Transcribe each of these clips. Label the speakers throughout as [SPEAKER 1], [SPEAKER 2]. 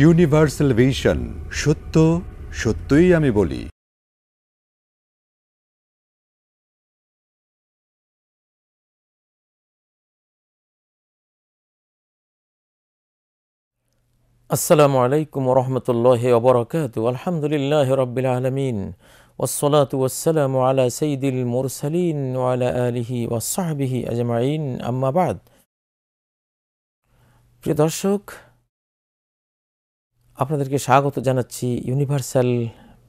[SPEAKER 1] Universal vision সত্য, সত্যই আমি বলি।
[SPEAKER 2] আসসালামু আলাইকুম রহমতুল্লাহ ওবরাকাত আলহামদুলিল্লাহ রবিল আলমিন। ওসলাত ওসালাম আলা সঈদুল মুরসালিন ওয়ালা আলিহি ওসাহবিহি আজমাইন। আম্মাবাদ প্রিয় দর্শক আপনাদেরকে স্বাগত জানাচ্ছি ইউনিভার্সাল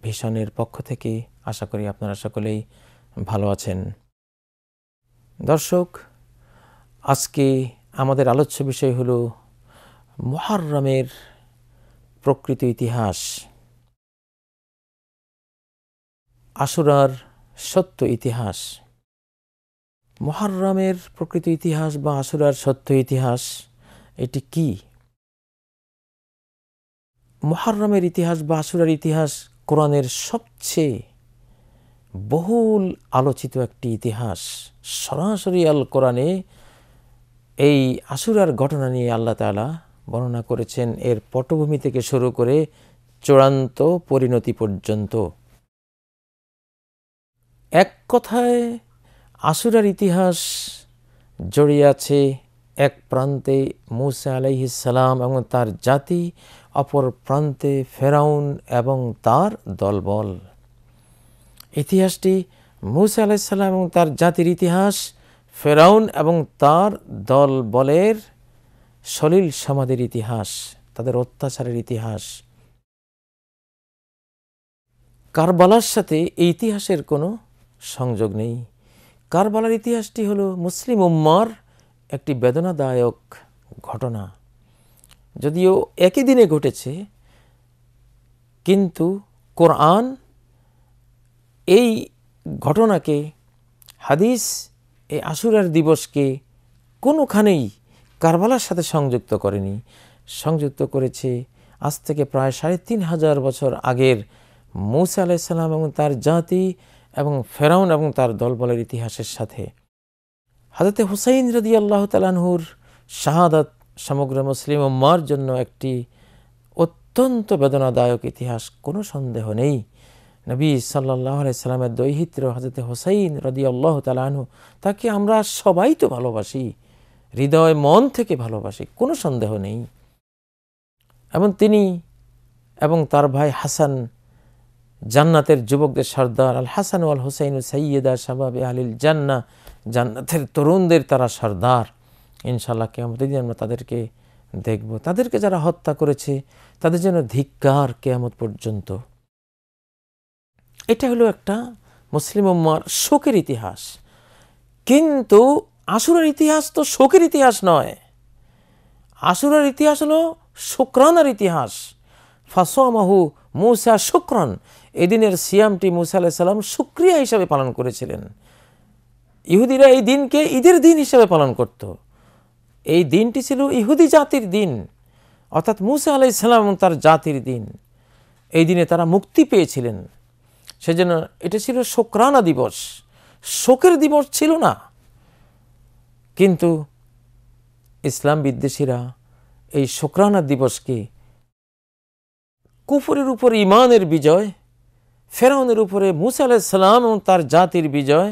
[SPEAKER 2] ভিশনের পক্ষ থেকে। আশা করি আপনারা সকলেই ভালো আছেন। দর্শক, আজকে আমাদের আলোচ্য বিষয় হলো মহারমের প্রকৃত ইতিহাস। আশুরার সত্য ইতিহাস। মহারমের প্রকৃত ইতিহাস বা আশুরার সত্য ইতিহাস, এটি কি? মহারমের ইতিহাস বা আশুরার ইতিহাস কোরআনের সবচেয়ে বহুল আলোচিত একটি ইতিহাস। সরাসরি আল কোরআনে এই আশুরার ঘটনা নিয়ে আল্লাহ তালা বর্ণনা করেছেন। এর পটভূমি থেকে শুরু করে চূড়ান্ত পরিণতি পর্যন্ত। এক কথায় আসুরার ইতিহাস জড়িয়ে আছে এক প্রান্তে মুসা আলাইহিসালাম এবং তার জাতি অপর প্রান্তে ফেরাউন এবং তার দলবল। ইতিহাসটি মুসা আলাইসাল্লাম এবং তার জাতির ইতিহাস, ফেরাউন এবং তার দল বলের সলিল সমাধির ইতিহাস, তাদের অত্যাচারের ইতিহাস। কারবালার সাথে এই ইতিহাসের কোনো সংযোগ নেই। কারবালার ইতিহাসটি হলো মুসলিম উম্মার একটি বেদনাদায়ক ঘটনা। যদিও একই দিনে ঘটেছে, কিন্তু কোরআন এই ঘটনাকে, হাদিস এই আশুরার দিবসকে কোনোখানেই কারবালার সাথে সংযুক্ত করেনি। সংযুক্ত করেছে আজ থেকে প্রায় সাড়ে তিন হাজার বছর আগের মৌসা আলাইসাল্লাম এবং তার জাতি এবং ফেরাউন এবং তার দলবলের ইতিহাসের সাথে। হাজরতে হুসাইন রদি আল্লাহ তালানহুর শাহাদাত সমগ্র মুসলিম উম্মার জন্য একটি অত্যন্ত বেদনাদায়ক ইতিহাস, কোনো সন্দেহ নেই। নবী সাল্লাহ আলাইসাল্লামের দৈহিত্র হাজরতে হোসাইন রদি আল্লাহ তালানহু তাকে আমরা সবাই তো ভালোবাসি, হৃদয়, মন থেকে ভালোবাসি, কোনো সন্দেহ নেই। এবং তিনি এবং তার ভাই হাসান, জান্নাতের যুবকদের সর্দার, আল হাসান আল হুসাইন সৈয়দা শাবাবে আলিল জান্না জান্নাতের তরুণদের তারা সর্দার। ইনশাল্লাহ কেমত দিন আমরা তাদেরকে দেখব। তাদেরকে যারা হত্যা করেছে, তাদের জন্য ধিক্কার কেয়ামত পর্যন্ত। এটা হলো একটা মুসলিম উম্মার শোকের ইতিহাস। কিন্তু আসুরের ইতিহাস তো শোকের ইতিহাস নয়। আসুরের ইতিহাস হলো শুক্রানার ইতিহাস। ফাসোমাহু মুসা শুক্রান। এদিনের সিয়ামটি মুসা আলাহিসাল্লাম সুক্রিয়া হিসাবে পালন করেছিলেন। ইহুদিরা এই দিনকে ঈদের দিন হিসাবে পালন করত। এই দিনটি ছিল ইহুদি জাতির দিন, অর্থাৎ মুসা আলাইসাল্লাম এবং তার জাতির দিন। এই দিনে তারা মুক্তি পেয়েছিলেন। সেজন্য এটা ছিল শোকরানা দিবস। শোকের দিবস ছিল না। কিন্তু ইসলাম বিদ্বেষীরা এই শোকরানা দিবসকে কুফরের উপর ইমানের বিজয়, ফেরাউনের উপরে মুসা আলাইসাল্লাম এবং তার জাতির বিজয়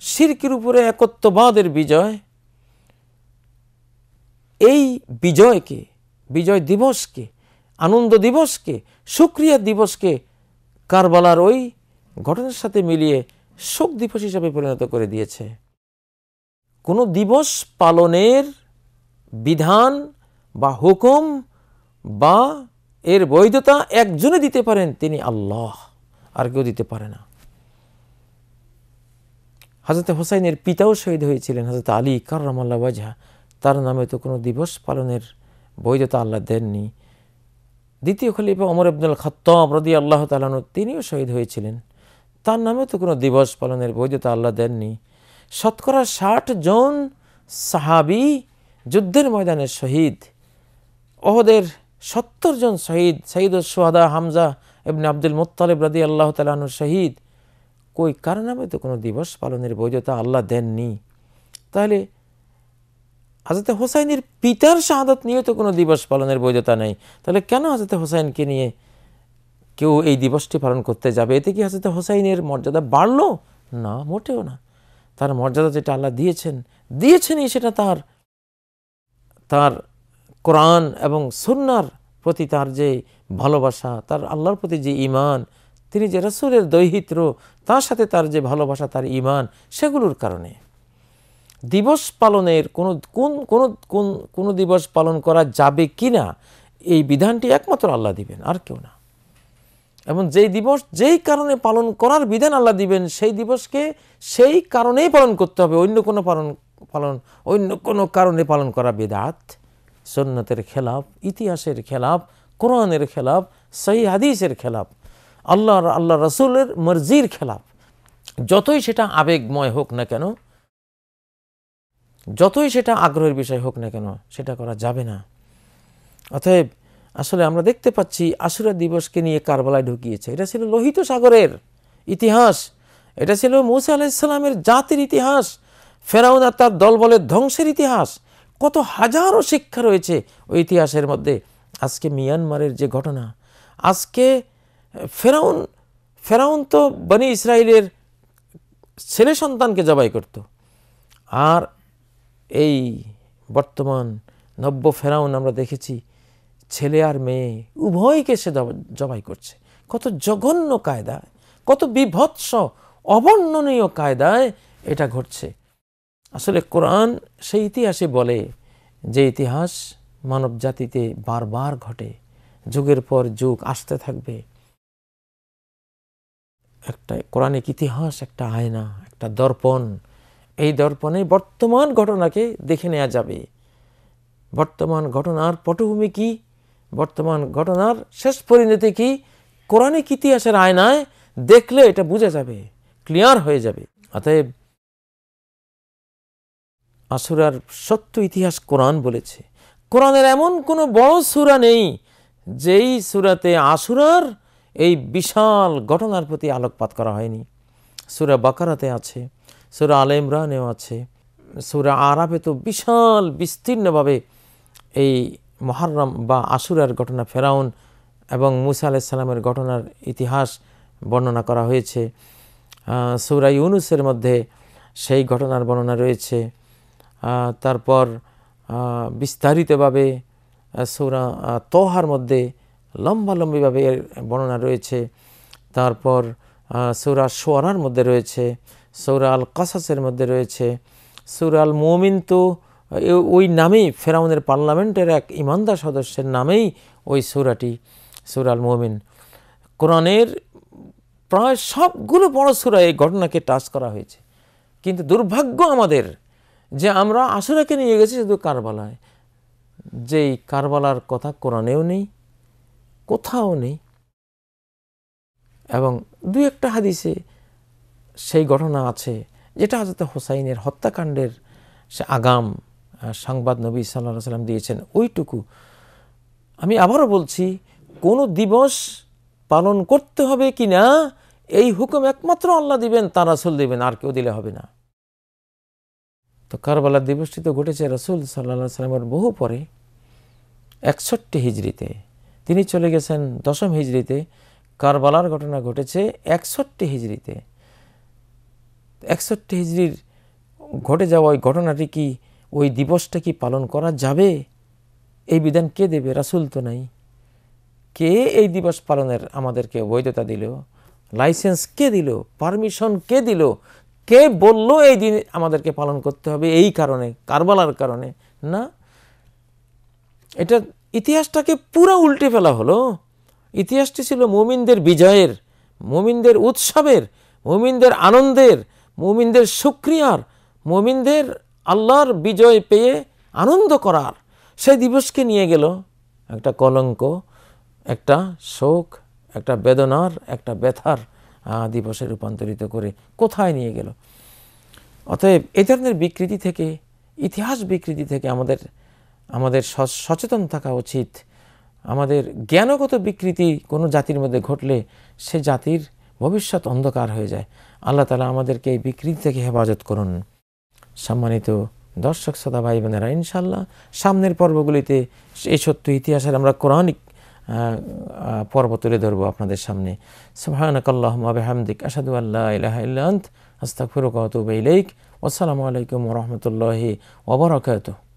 [SPEAKER 2] সিরকির উপরে একত্ববাদের বিজয় এই বিজয়কে, বিজয় দিবসকে, আনন্দ দিবসকে, সুক্রিয়া দিবসকে কারবালার ওই ঘটনার সাথে মিলিয়ে শোক দিবস হিসাবে পরিণত করে দিয়েছে। কোনো দিবস পালনের বিধান বা হুকুম বা এর বৈধতা একজনে দিতে পারেন তিনি আল্লাহ, আর কেউ দিতে পারে না। হাজরত হোসাইনের পিতাও শহীদ হয়েছিলেন হাজরত আলী কার্রামাল্লা ওয়াজহা। তার নামে তো কোনো দিবস পালনের বৈধতা আল্লাহ দেননি। দ্বিতীয় খলিফা অমর আব্দুল খত্তম রদি আল্লাহ তালানু তিনিও শহীদ হয়েছিলেন। তার নামে তো কোনো দিবস পালনের বৈধতা আল্লাহ দেননি। শতকরা ষাট জন সাহাবি যুদ্ধের ময়দানে শহীদ। ওহদের সত্তর জন শহীদ শহীদ সোহাদা হামজা এমনি আব্দুল মোত্তালেব রাদি আল্লাহ তালানুর শহীদ। কই, কার নামে তো কোনো দিবস পালনের বৈধতা আল্লাহ দেননি? তাহলে হাজরতে হোসাইনের পিতার শাহাদত নিয়ে তো কোনো দিবস পালনের বৈধতা নেই। তাহলে কেন হাজরতে হোসাইনকে নিয়ে কেউ এই দিবসটি পালন করতে যাবে? এতে কি হাজরতে হোসাইনের মর্যাদা বাড়লো? না, মোটেও না। তার মর্যাদা যেটা আল্লাহ দিয়েছেন, দিয়েছেনই সেটা তার তার কোরআন এবং সুন্নার প্রতি তার যে ভালোবাসা, তার আল্লাহর প্রতি যে ইমান তিনি যে রসুলের দৈহিত্র, তার সাথে তার যে ভালোবাসা, তার ইমান সেগুলোর কারণে। দিবস পালনের কোনো, কোন কোন কোন, কোনো দিবস পালন করা যাবে কি না এই বিধানটি একমাত্র আল্লাহ দিবেন, আর কেউ না। এবং যেই দিবস, যেই কারণে পালন করার বিধান আল্লাহ দিবেন, সেই দিবসকে সেই কারণেই পালন করতে হবে, অন্য কোনো পালন পালন, অন্য কোনো কারণে পালন করা বেদাত সন্ন্যতের খেলাফ, ইতিহাসের খেলাফ, কোরআনের খেলাফ, সহি হাদিসের খেলাফ আল্লাহ আল্লাহ রসুলের মর্জির খেলাফ, যতই সেটা আবেগময় হোক না কেন যতই সেটা আগ্রহের বিষয় হোক না কেন, সেটা করা যাবে না। অতএব আসলে আমরা দেখতে পাচ্ছি আশুরা দিবসকে নিয়ে কারবালায় ঢুকিয়েছে। এটা ছিল লোহিত সাগরের ইতিহাস। এটা ছিল মুসা আলাইসাল্লামের জাতির ইতিহাস। ফেরাউন আর তার দলবলের ধ্বংসের ইতিহাস। কত হাজারো শিক্ষা রয়েছে ওই ইতিহাসের মধ্যে। আজকে মিয়ানমারের যে ঘটনা। আজকে ফেরাউন ফেরাউন তো বনি ইসরায়েলের ছেলে সন্তানকে জবাই করত। আর এই বর্তমান নব্য ফেরাউন আমরা দেখেছি, ছেলে আর মেয়ে উভয়কে সে জবাই করছে। কত জঘন্য কায়দায়, কত বিভৎস, অবর্ণনীয় কায়দায় এটা ঘটছে। আসলে কোরআন সেই ইতিহাসে বলে যে ইতিহাস মানব জাতিতে বারবার ঘটে, যুগের পর যুগ আসতে থাকবে। একটা কোরআনিক ইতিহাস, একটা আয়না, একটা দর্পণ এই দর্পণে বর্তমান ঘটনাকে দেখে নেওয়া যাবে। বর্তমান ঘটনার পটভূমি কি? বর্তমান ঘটনার শেষ পরিণতি কি? কোরআনিক ইতিহাসের আয়নায় দেখলে এটা বুঝে যাবে, ক্লিয়ার হয়ে যাবে। অতএব আসুরার সত্য ইতিহাস কোরআন বলেছে। কোরআনের এমন কোনো বড় সুরা নেই, যেই সুরাতে আসুরার এই বিশাল ঘটনার প্রতি আলোকপাত করা হয়নি। সুরা বাকারাতে আছে। সুরা আল ইমরানেও আছে। সুরা আরাবে তো বিশাল, বিস্তীর্ণভাবে এই মহারম বা আশুরার ঘটনা ফেরাউন এবং মুসা আলাইসাল্লামের ঘটনার ইতিহাস বর্ণনা করা হয়েছে। সুরা ইউনুসের মধ্যে সেই ঘটনার বর্ণনা রয়েছে। তারপর বিস্তারিতভাবে সৌরা তোহার মধ্যে লম্বালম্বিভাবে এর বর্ণনা রয়েছে। তারপর সৌরা সোয়ারার মধ্যে রয়েছে। সৌরা আল কাসাসের মধ্যে রয়েছে। সৌরা আল মোমিন তো ওই নামেই ফেরাউনের পার্লামেন্টের এক ইমানদার সদস্যের নামেই ওই সৌরাটি সৌরা আল মোমিন। কোরআনের প্রায় সবগুলো বড় সুরা এই ঘটনাকে টাচ করা হয়েছে। কিন্তু দুর্ভাগ্য আমাদের যে আমরা আসুরাকে নিয়ে গেছি শুধু কারবালায়। যেই কারবালার কথা কোরআনেও নেই, কোথাও নেই। এবং দু একটা হাদিসে সেই ঘটনা আছে যেটা হাজরত হোসাইনের হত্যাকাণ্ডের সে আগাম সংবাদ নবী সাল্লাহ সাল্লাম দিয়েছেন। ওইটুকু। আমি আবারও বলছি, কোনো দিবস পালন করতে হবে কি না এই হুকুম একমাত্র আল্লাহ দিবেন তার রাসুল দিবেন, আর কেউ দিলে হবে না। তো কারবালার দিবসটি তো ঘটেছে রসুল সাল্লা সাল্লামের বহু পরে, একষট্টি হিজড়িতে। তিনি চলে গেছেন দশম হিজড়িতে। কারবালার ঘটনা ঘটেছে একষট্টি হিজড়িতে। একষট্টি হিজড়ির ঘটে যাওয়া ওই ঘটনাটি কি ওই দিবসটা কি পালন করা যাবে? এই বিধান কে দেবে? রাসুল তো নাই। কে এই দিবস পালনের আমাদেরকে বৈধতা দিল? লাইসেন্স কে দিল? পারমিশন কে দিল? কে বলল এই দিন আমাদেরকে পালন করতে হবে এই কারণে, কারবালার কারণে? না। এটা ইতিহাসটাকে পুরো উল্টে ফেলা হলো। ইতিহাসটি ছিল মুমিনদের বিজয়ের, মুমিনদের উৎসবের, মুমিনদের আনন্দের মুমিনদের সুক্রিয়ার মুমিনদের আল্লাহর বিজয় পেয়ে আনন্দ করার। সেই দিবসকে নিয়ে গেল একটা কলঙ্ক, একটা শোক, একটা বেদনার, একটা ব্যথার দিবসে রূপান্তরিত করে কোথায় নিয়ে গেল? অতএব এ ধরনের বিকৃতি থেকে, ইতিহাস বিকৃতি থেকে আমাদের আমাদের সচেতন থাকা উচিত। আমাদের জ্ঞানগত বিকৃতি কোনো জাতির মধ্যে ঘটলে সে জাতির ভবিষ্যৎ অন্ধকার হয়ে যায়। আল্লাহ তালা আমাদেরকে এই বিকৃতি থেকে হেফাজত করুন। সম্মানিত দর্শক সদা ভাই বোনেরা ইনশাল্লাহ সামনের পর্বগুলিতে এই সত্য ইতিহাসের আমরা কোরআনিক পর্ব তুলে ধরবো আপনাদের সামনে। সুবহানাকাল্লাহুম্মা বিহামদিক, আশহাদু আল্লা ইলাহা আতুবু ইলাইক। ওয়াসসালামু আলাইকুম রাহমাতুল্লাহি ওয়া বারাকাতুহু।